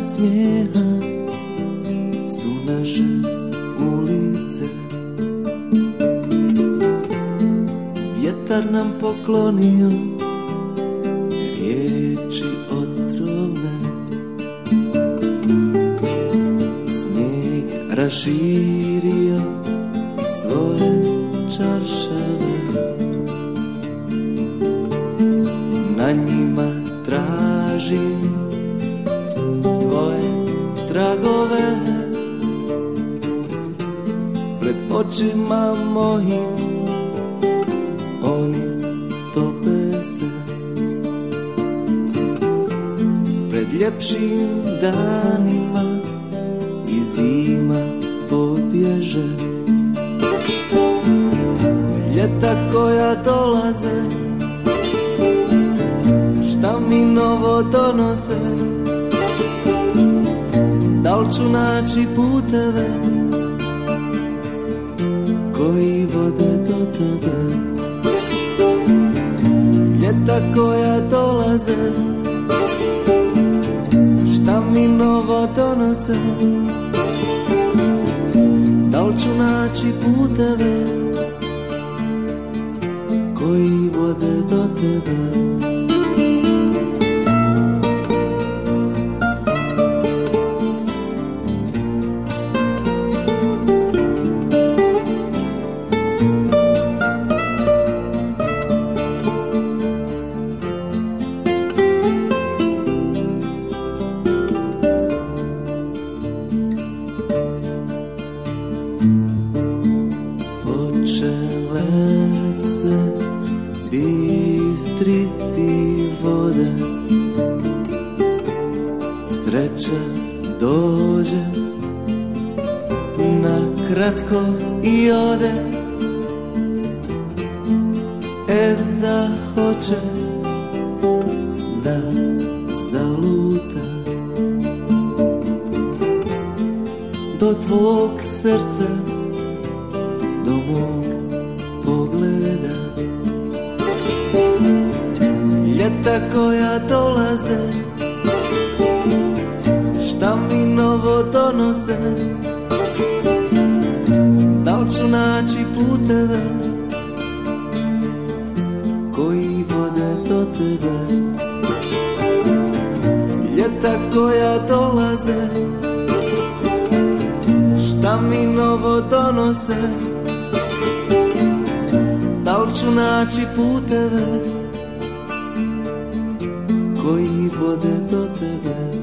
smijeha su naše ulice. Vjetar nam poklonio riječi otrovne Snijeg raširio svoje čaršave. Na njima tražim očima mojim oni tope se Pred ljepšim danima i zima pobježe. Ljeta koja dolaze Šta mi novo donose? Da li ću naći puteve Koji vode do tebe. Ljeta koja dolaze Šta mi novo donose? Da li ću naći puteve Koji vode do tebe Sreća dođe na kratko i ode. E da hoće da zaluta Do tvog srca do pogleda. Ljeta koja dolaze novo donose? Da li ću naći puteve Koji vode do tebe? Ljeta koja dolaze Šta mi novo donose? Da li ću naći puteve Koji vode do tebe